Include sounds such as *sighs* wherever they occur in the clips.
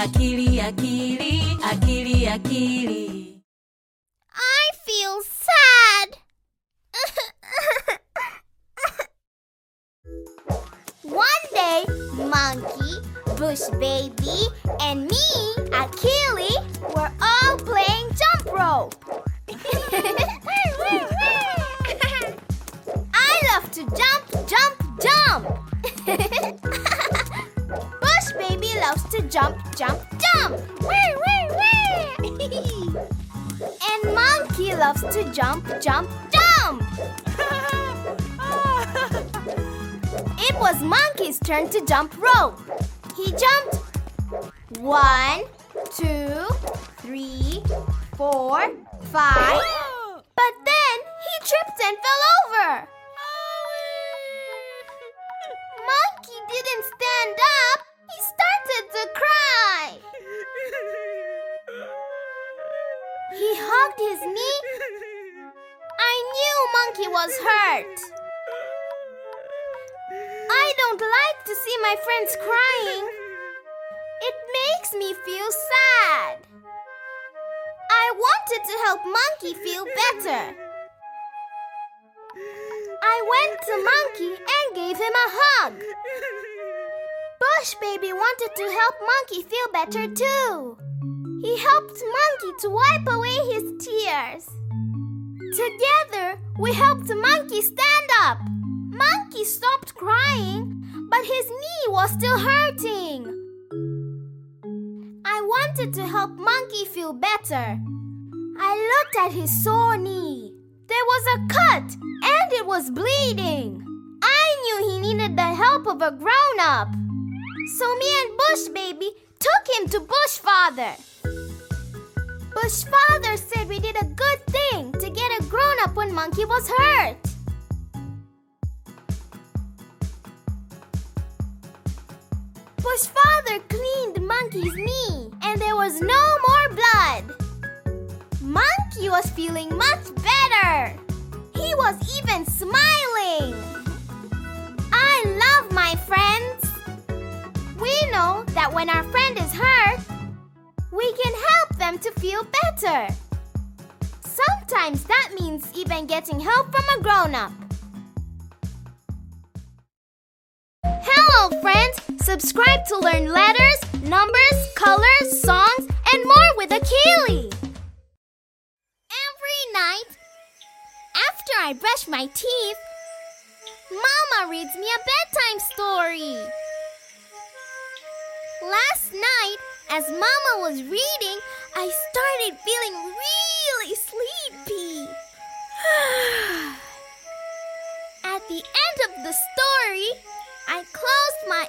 akili akili akili akili I feel sad. *laughs* One day, Monkey, Bush Baby, and me, Akili, were all playing jump rope. *laughs* I love to jump, jump, jump. *laughs* Bush Baby loves to jump, jump, jump. Wee, wee, wee. *laughs* and Monkey loves to jump, jump, jump. *laughs* It was Monkey's turn to jump rope. He jumped one, two, three, four, five. But then he tripped and fell over. Hugged his knee. I knew Monkey was hurt. I don't like to see my friends crying. It makes me feel sad. I wanted to help Monkey feel better. I went to Monkey and gave him a hug. Bush Baby wanted to help Monkey feel better too. He helped Monkey to wipe away his tears. Together, we helped Monkey stand up. Monkey stopped crying, but his knee was still hurting. I wanted to help Monkey feel better. I looked at his sore knee. There was a cut and it was bleeding. I knew he needed the help of a grown up. So me and Bush Baby took him to Bush Father. Bush Father said we did a good thing to get a grown up when Monkey was hurt. Bush Father cleaned Monkey's knee and there was no more blood. Monkey was feeling much better. He was even smiling. I love my friends. Know that when our friend is hurt, we can help them to feel better. Sometimes that means even getting help from a grown up. Hello, friends! Subscribe to learn letters, numbers, colors, songs, and more with Akili. Every night, after I brush my teeth, Mama reads me a bedtime story. Last night, as Mama was reading, I started feeling really sleepy. *sighs* At the end of the story, I closed my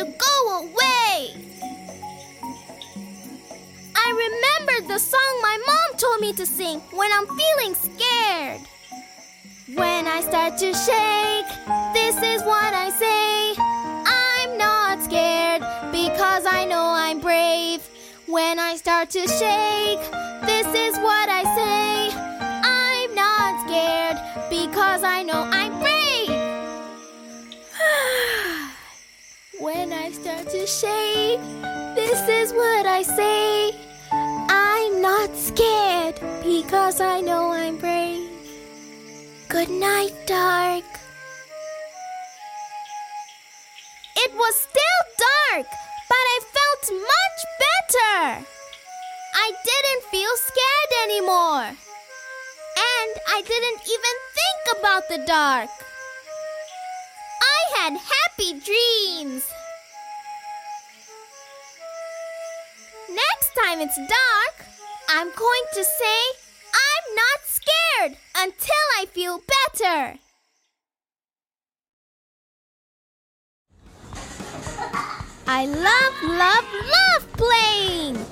to go away. I remembered the song my mom told me to sing when I'm feeling scared. When I start to shake, this is what I say. I'm not scared because I know I'm brave. When I start to shake, this is what I say. I'm not scared because I know I'm brave. I start to shake, this is what I say. I'm not scared because I know I'm brave. Good night, dark. It was still dark, but I felt much better. I didn't feel scared anymore. And I didn't even think about the dark. I had happy dreams. Next time it's dark, I'm going to say, I'm not scared until I feel better. I love, love, love playing.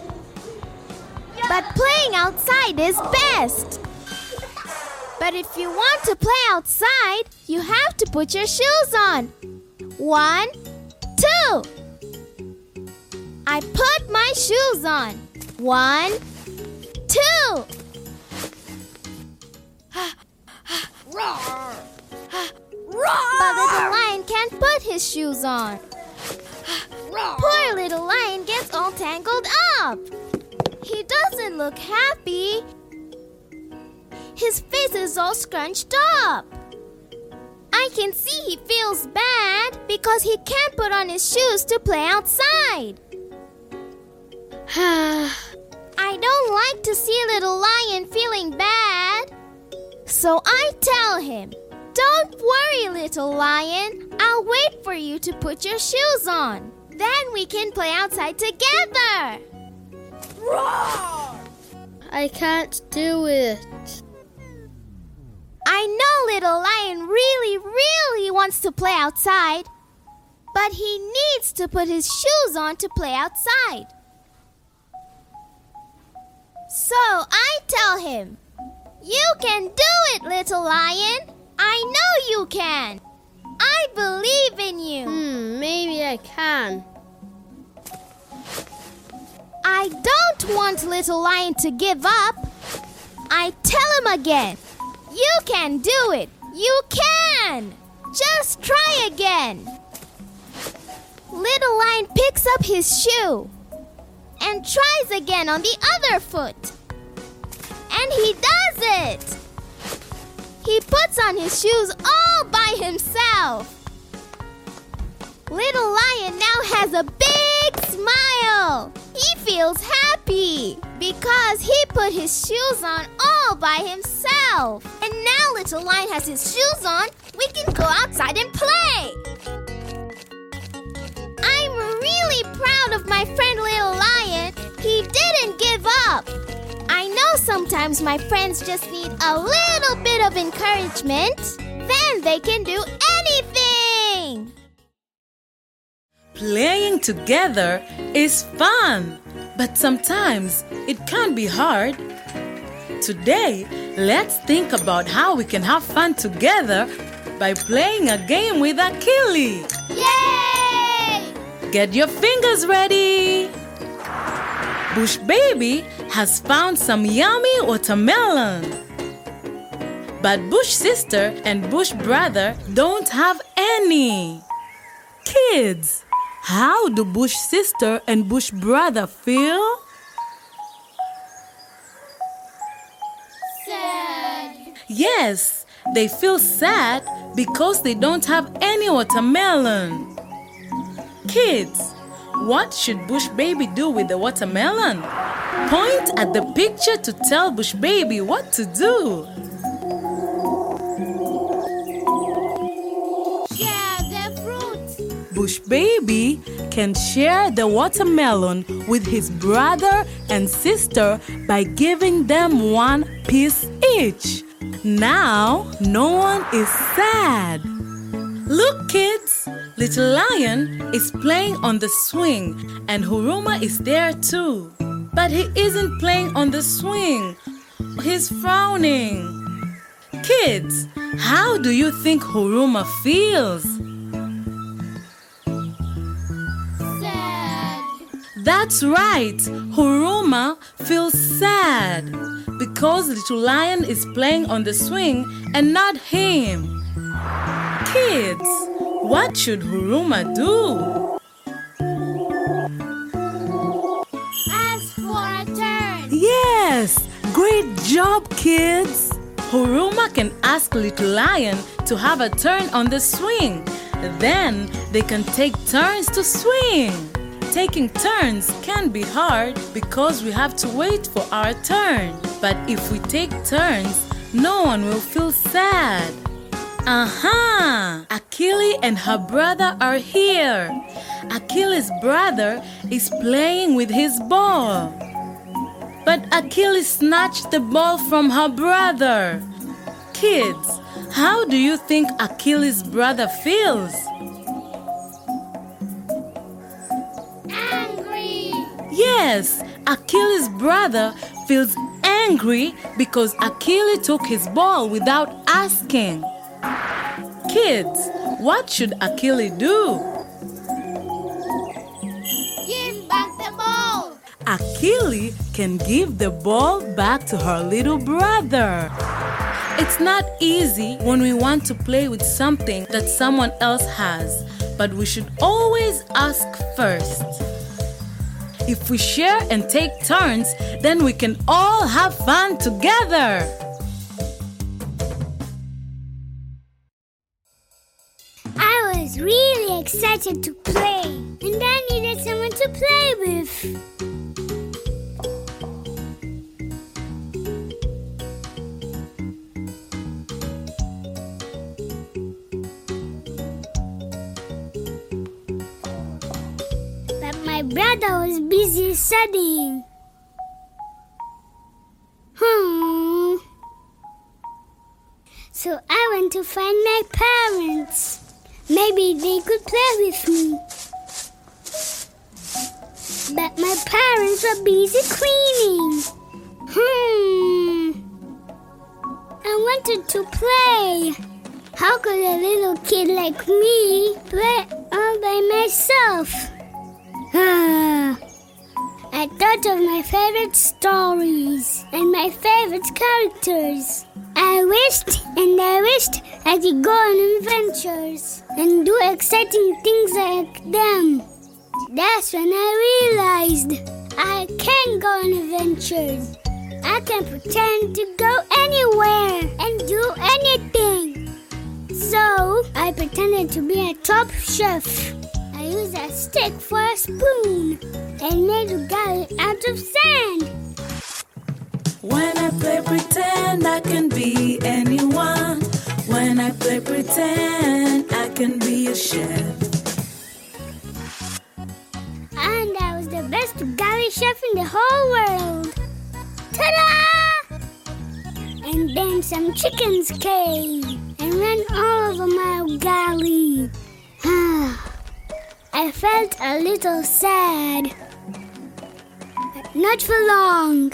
But playing outside is best. But if you want to play outside, you have to put your shoes on. One, two. I put my shoes on. One, two. But little lion can't put his shoes on. Poor little lion gets all tangled up. He doesn't look happy. His face is all scrunched up. I can see he feels bad because he can't put on his shoes to play outside. *sighs* I don't like to see little lion feeling bad. So I tell him, Don't worry, little lion. I'll wait for you to put your shoes on. Then we can play outside together. I can't do it. I know little lion really, really wants to play outside. But he needs to put his shoes on to play outside. So I tell him, You can do it, little lion. I know you can. I believe in you. Hmm, maybe I can. I don't want little lion to give up. I tell him again, You can do it. You can. Just try again. Little lion picks up his shoe and tries again on the other foot. And he does it. He puts on his shoes all by himself. Little lion now has a big smile. He feels happy because he put his shoes on all by himself. And now little lion has his shoes on, we can go outside and play. Proud of my friend Little Lion. He didn't give up. I know sometimes my friends just need a little bit of encouragement. Then they can do anything. Playing together is fun, but sometimes it can be hard. Today, let's think about how we can have fun together by playing a game with Akili. Yay! Get your fingers ready. Bush Baby has found some yummy watermelon. But Bush Sister and Bush Brother don't have any. Kids, how do Bush Sister and Bush Brother feel? Sad. Yes, they feel sad because they don't have any watermelon. Kids, what should Bush Baby do with the watermelon? Point at the picture to tell Bush Baby what to do. Share the fruit. Bush Baby can share the watermelon with his brother and sister by giving them one piece each. Now, no one is sad. Look, kids! Little Lion is playing on the swing, and Huruma is there too. But he isn't playing on the swing, he's frowning. Kids, how do you think Huruma feels? Sad. That's right, Huruma feels sad because Little Lion is playing on the swing and not him. Kids, what should Huruma do? Ask for a turn. Yes, great job, kids. Huruma can ask Little Lion to have a turn on the swing, Then they can take turns to swing. Taking turns can be hard because we have to wait for our turn. But if we take turns, no one will feel sad. Aha! Akili and her brother are here. Akili's brother is playing with his ball. But Akili snatched the ball from her brother. Kids, how do you think Akili's brother feels? Angry. Yes, Akili's brother feels angry because Akili took his ball without asking. Kids, what should Akili do? Give back the ball. Akili can give the ball back to her little brother. It's not easy when we want to play with something that someone else has, but we should always ask first. If we share and take turns, then we can all have fun together. Was really excited to play, and I needed someone to play with. But my brother was busy studying. Hmm. So I went to find my parents. Maybe they could play with me. But my parents are busy cleaning. Hmm. I wanted to play. How could a little kid like me play all by myself? Ah. *sighs* I thought of my favorite stories and my favorite characters. I wished and I wished I could go on adventures and do exciting things like them. That's when I realized I can go on adventures. I can pretend to go anywhere and do anything. So I pretended to be a top chef. I used a stick for a spoon and made a guy out of sand. When I play pretend, I can be anyone. When I play pretend, I can be a chef. And I was the best galley chef in the whole world. Ta-da! And then some chickens came and ran all over my galley. *sighs* I felt a little sad. Not for long.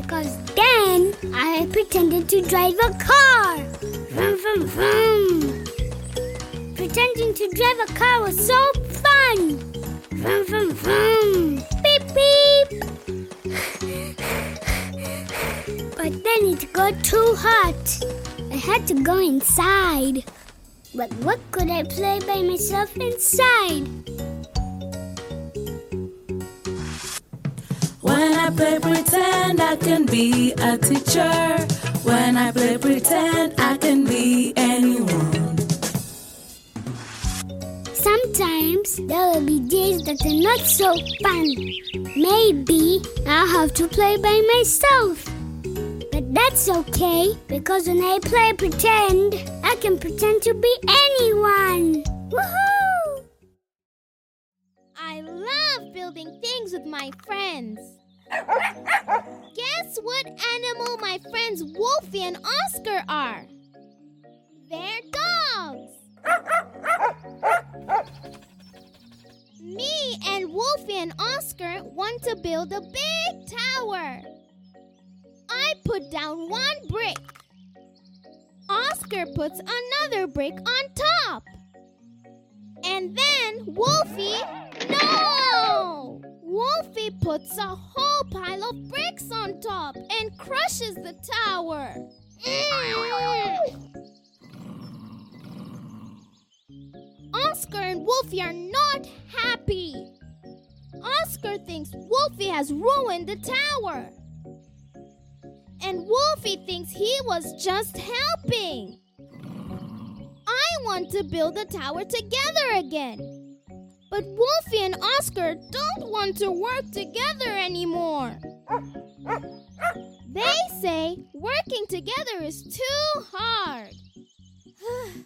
Because then I pretended to drive a car. Vroom, vroom, vroom. Pretending to drive a car was so fun. Vroom, vroom, vroom. Beep, beep. but then it got too hot. I had to go inside. But what could I play by myself inside? Play pretend, I can be a teacher. When I play pretend, I can be anyone. Sometimes there will be days that are not so fun. Maybe I'll have to play by myself. But that's okay because when I play pretend, I can pretend to be anyone. Woohoo! I love building things with my friends. Guess what animal my friends Wolfie and Oscar are? They're dogs. Me and Wolfie and Oscar want to build a big tower. I put down one brick. Oscar puts another brick on top. And then Wolfie, no! Wolfie puts a whole pile of bricks on top and crushes the tower. Mm. Oscar and Wolfie are not happy. Oscar thinks Wolfie has ruined the tower. And Wolfie thinks he was just helping. I want to build the tower together again. But Wolfie and Oscar don't want to work together anymore. They say working together is too hard. *sighs*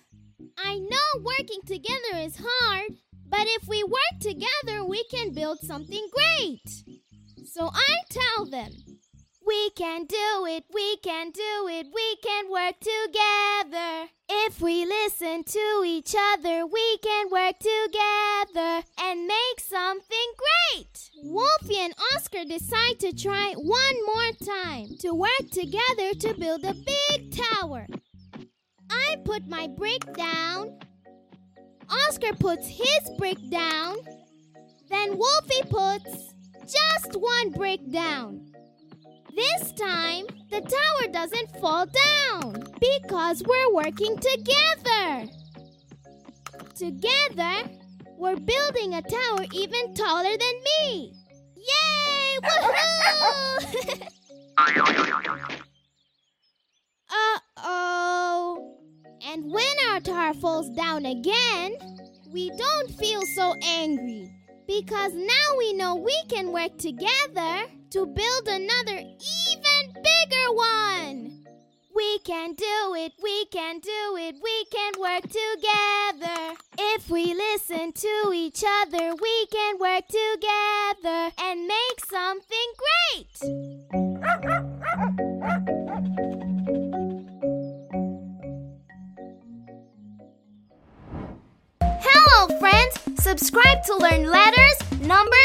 I know working together is hard, but if we work together, we can build something great. So I tell them, we can do it, we can do it, we can work together. If we listen to each other, we can work together Wolfie and Oscar decide to try one more time to work together to build a big tower. I put my brick down. Oscar puts his brick down. Then Wolfie puts just one brick down. This time, the tower doesn't fall down because we're working together. Together, we're building a tower even taller than me. Yay! Woohoo! *laughs* uh oh. And when our tower falls down again, we don't feel so angry because now we know we can work together to build another even bigger one. We can do it, we can do it, we can work together. If we listen to each other, we can work together great. Hello, friends! Subscribe to learn letters, numbers,